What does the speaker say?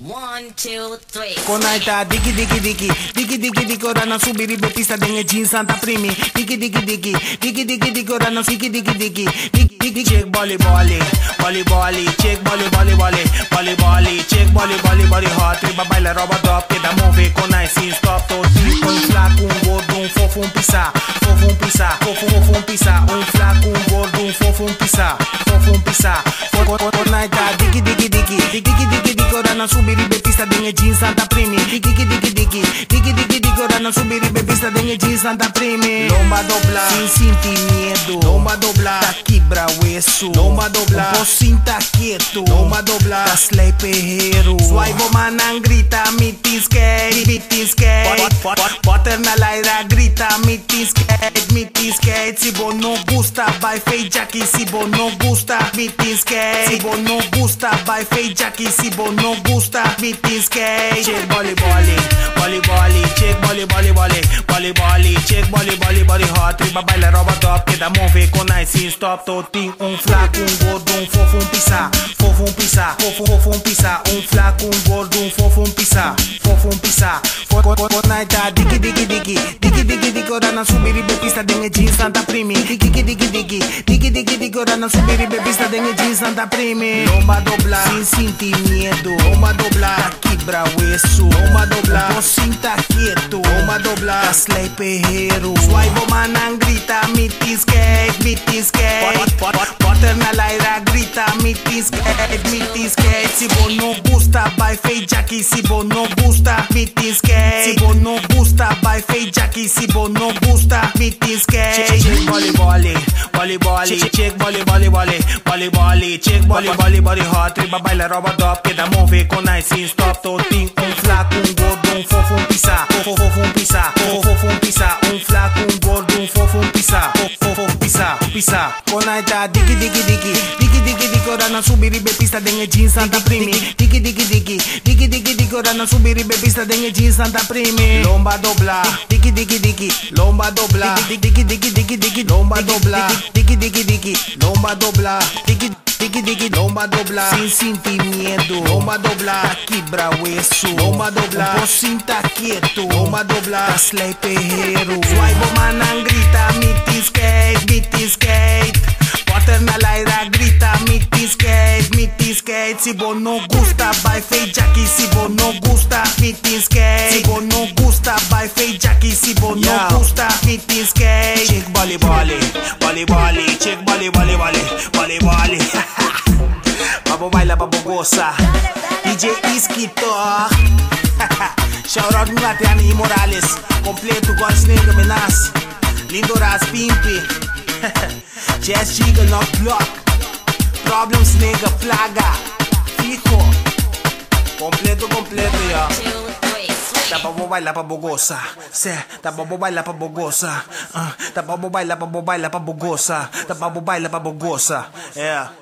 One, two, three. Konaita, digi digi digi, digi digi digi, ora na subiri botista denge jeans Santa Primi. Digi digi digi, digi digi digi, ora na fiki digi digi, digi digi check bali bali, bali bali. check bali bali bali, bali bali. check bali bali bali. hot. Riba baila roba drop, que da move konai sin stop to trip. Un flaco, un gordo, un fofo, un pisa, fofo un pisa, fofo fofo un pisa, un flaco, um gordo um fofo um pisa. Fofo um pisa Konaita diki diki diki diki diki diki diki ora na subiri be pista dengue jeans santa primi diki diki diki diki diki diki diki ora na subiri be pista dengue jeans santa primi lomba dobla. Sin sentir miedo. Lomba dobla. Tá quebra brahueso Toma doblar. Un po' cinta quieto Toma doblar. Das lei perreiro Suaivo manan grita mitiskate Mitiskate Potter na laira grita mitiskate Mitiskate Si vos no gusta Vai fei jackie. Si vos no gusta mi Mitiskate Si vos no gusta Vai fei jackie. Si vos no gusta mi Mitiskate Check boli boli Boli boli Check boli boli boli Boli boli Check boli boli boli Hot riba baila roba top. Que da move com nice stop to. Totinho um flaco um gordo um fofo um pisa fofo um pisa fofo fofo um pisa um flaco um gordo um fofo um pisa fofo um pisa Fortnite digi digi digi digi digi digi ora na subiri be pista dengue jeans santa primi digi digi digi digi digi digi digi ora na subiri be pista dengue jeans santa primi lomba dobla. Sin sentir miedo. Lomba dobla. Quebra o eso lomba dobla. Um sinta quieto lomba dobla. Tá slay perreiro swipe manan grita. Miti miti skate miti skate si no gusta fei jackie. Si no gusta miti skate si no gusta fei jackie. Si no gusta miti skate check volley volley volley volley check volley volley volley volley volley check volley volley volley hot riba baila roba top que dá move com nice sin stop totinho um flaco um gordo um fofo um pisa fofo fofo um pisa fofo fofo um pisa um flaco um gordo um fofo um pisa fofo fofo pisa pisa digi digi digi digi digi ora na subiri be pista dengue jeans santa primi digi digi digi digi digi digi ora na subiri be pista dengue jeans santa primi lomba dobla digi digi digi lomba dobla digi digi digi digi lomba dobla digi digi digi lomba dobla digi Digi digi lomba dobla Sin sentir Lomba dobla Tá quebra o Lomba dobla um pocinta quieto Lomba dobla Tá slay perreiro Swipe manan grita miti skate miti skate Potter na miti miti skate Si bo no gusta vai fei jackie Si bo no gusta miti skate. Si bo no gusta vai fei jackie Si bo no gusta miti skate. Check volley volley volley volley Check volley volley volley volley volley Babo baila babo goza DJ Iskitor Shout out Matiani Morales Completo nigga menas Lindo Ras Pimpi Jazz Chiga no block problem snega, flaga, fijo, completo, completo ya. Tapabo baila pa bogosa, se, tapabo baila pa bogosa, uh, tapabo baila pa bogosa, tapabo baila pa bogosa, yeah.